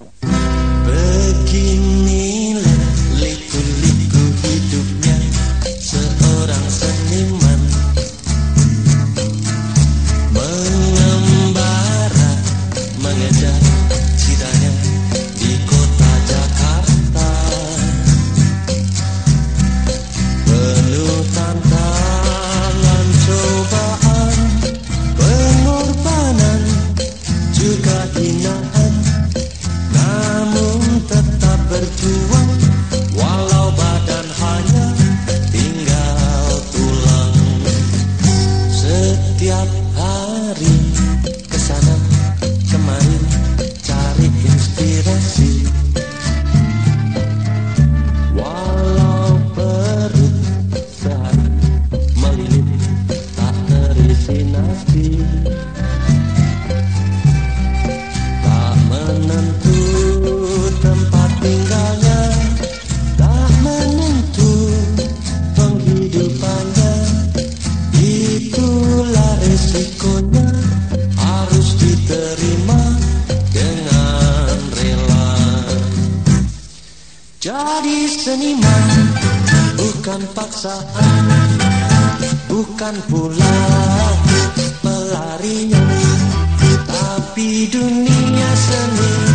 Begin Jadi seniman bukan paksaan Bukan pula pelarian Tapi dunia seni